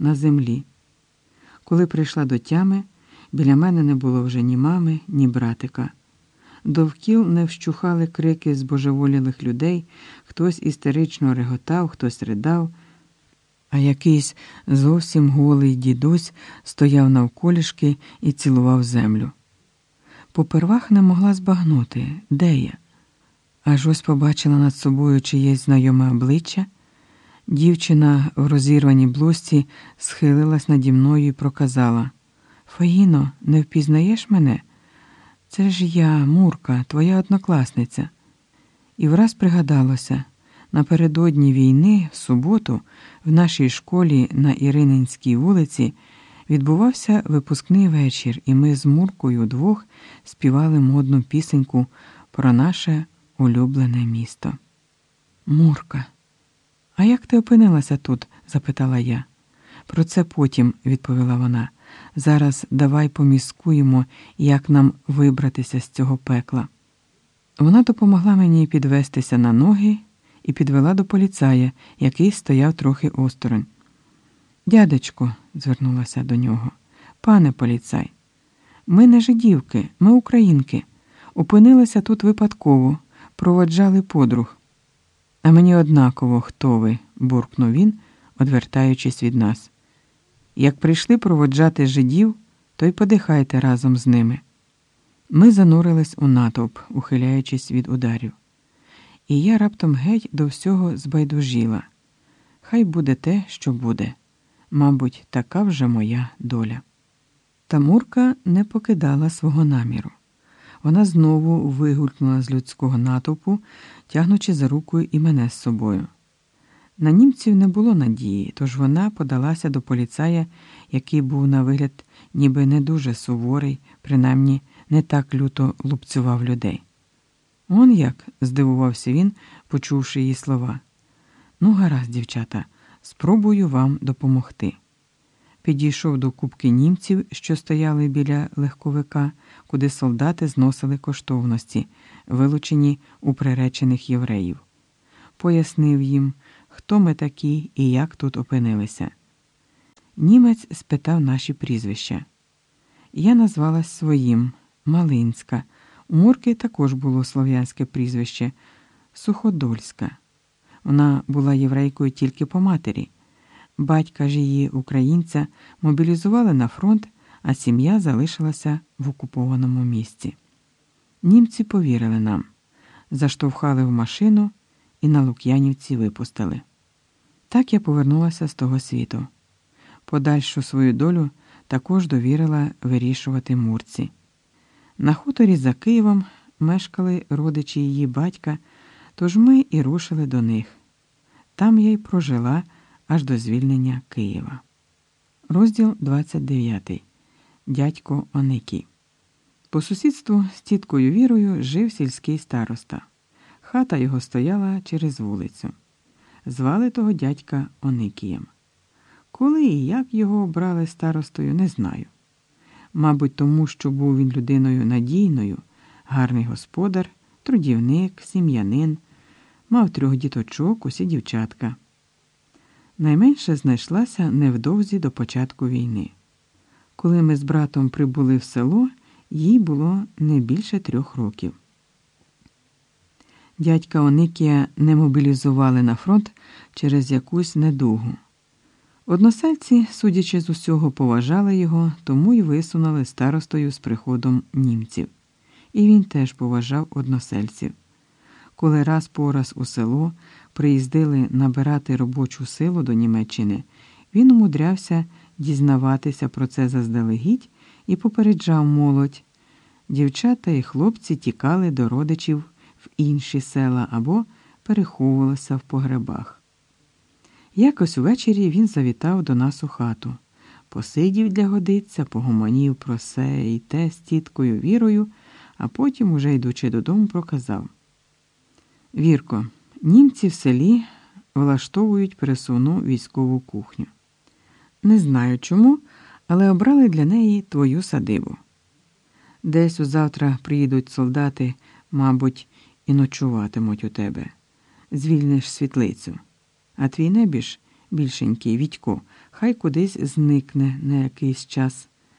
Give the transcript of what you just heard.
на землі. Коли прийшла до тями, біля мене не було вже ні мами, ні братика. Довкіл не вщухали крики збожеволілих людей, хтось істерично реготав, хтось ридав, а якийсь зовсім голий дідусь стояв навколішки і цілував землю. Попервах не могла збагнути, де я. Аж ось побачила над собою чиєсь знайоме обличчя. Дівчина в розірваній блузці схилилась наді мною і проказала Фаїно, не впізнаєш мене? Це ж я, Мурка, твоя однокласниця. І враз пригадалося, напередодні війни, в суботу, в нашій школі на Ірининській вулиці відбувався випускний вечір, і ми з Муркою двох співали модну пісеньку про наше улюблене місто. Мурка. А як ти опинилася тут? запитала я. Про це потім, відповіла вона. Зараз давай поміскуємо, як нам вибратися з цього пекла. Вона допомогла мені підвестися на ноги і підвела до поліцая, який стояв трохи осторонь. Дядечко, звернулася до нього, пане поліцай, ми не жидівки, ми українки. Опинилися тут випадково, проводжали подруг. А мені однаково, хто ви, буркнув він, одвертаючись від нас. Як прийшли проводжати жидів, то й подихайте разом з ними. Ми занурились у натовп, ухиляючись від ударів. І я раптом геть до всього збайдужіла. Хай буде те, що буде. Мабуть, така вже моя доля. Та Мурка не покидала свого наміру. Вона знову вигулькнула з людського натовпу, тягнучи за рукою і мене з собою. На німців не було надії, тож вона подалася до поліцая, який був на вигляд ніби не дуже суворий, принаймні не так люто лупцював людей. Он як? здивувався він, почувши її слова. Ну, гаразд, дівчата, спробую вам допомогти. Підійшов до кубки німців, що стояли біля легковика, куди солдати зносили коштовності, вилучені у приречених євреїв. Пояснив їм, хто ми такі і як тут опинилися. Німець спитав наші прізвища. Я назвалась своїм Малинська. У Мурки також було слов'янське прізвище Суходольська. Вона була єврейкою тільки по матері. Батька ж її, українця, мобілізували на фронт, а сім'я залишилася в окупованому місці. Німці повірили нам, заштовхали в машину і на Лук'янівці випустили. Так я повернулася з того світу. Подальшу свою долю також довірила вирішувати мурці. На хуторі за Києвом мешкали родичі її батька, тож ми і рушили до них. Там я й прожила аж до звільнення Києва. Розділ 29. Дядько Оники. По сусідству з тіткою Вірою жив сільський староста. Хата його стояла через вулицю. Звали того дядька Оникієм. Коли і як його обрали старостою, не знаю. Мабуть, тому що був він людиною надійною, гарний господар, трудівник, сім'янин, мав трьох діточок, усі дівчатка. Найменше знайшлася невдовзі до початку війни. Коли ми з братом прибули в село, їй було не більше трьох років. Дядька Оникія не мобілізували на фронт через якусь недугу. Односельці, судячи з усього, поважали його, тому й висунули старостою з приходом німців. І він теж поважав односельців. Коли раз по раз у село приїздили набирати робочу силу до Німеччини, він умудрявся дізнаватися про це заздалегідь і попереджав молодь. Дівчата і хлопці тікали до родичів в інші села або переховувалися в погребах. Якось увечері він завітав до нас у хату, посидів для годиця, погомонів про се і те з тіткою вірою, а потім, уже йдучи додому, проказав Вірко, німці в селі влаштовують пересувну військову кухню. Не знаю чому, але обрали для неї твою садибу. Десь завтра приїдуть солдати, мабуть, і ночуватимуть у тебе. Звільниш світлицю, а твій небіж більшенький Відько, хай кудись зникне на якийсь час.